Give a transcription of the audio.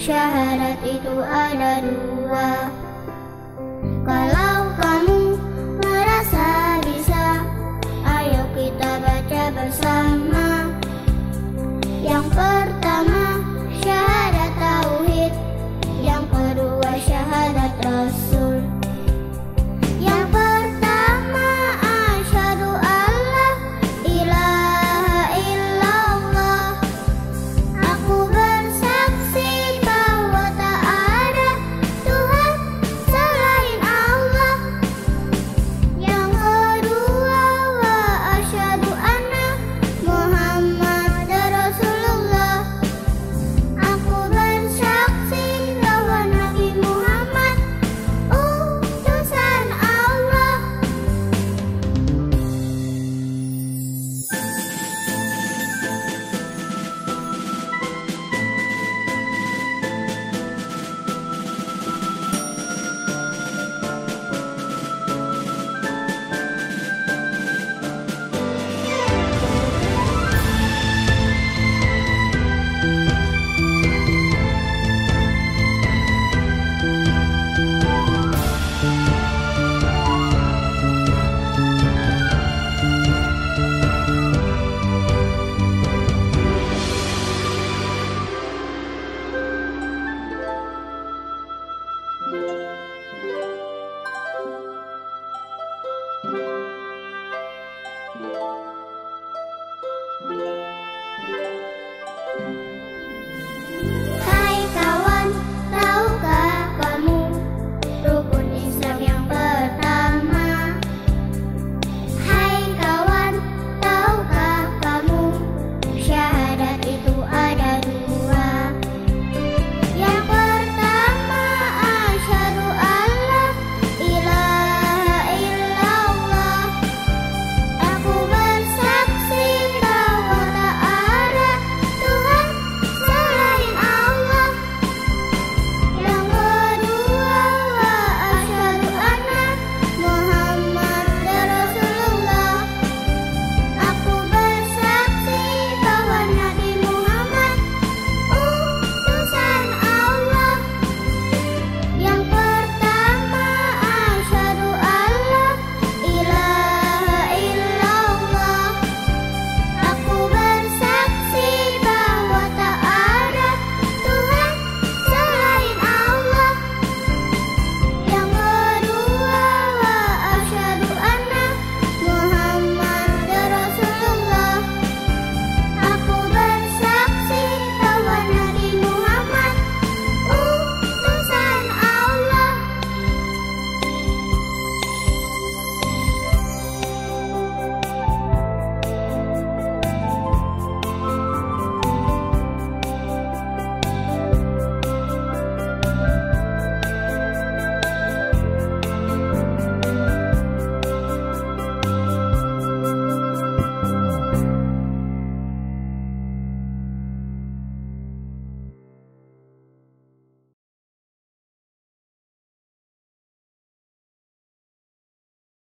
syahadat itu ada dua? Kalau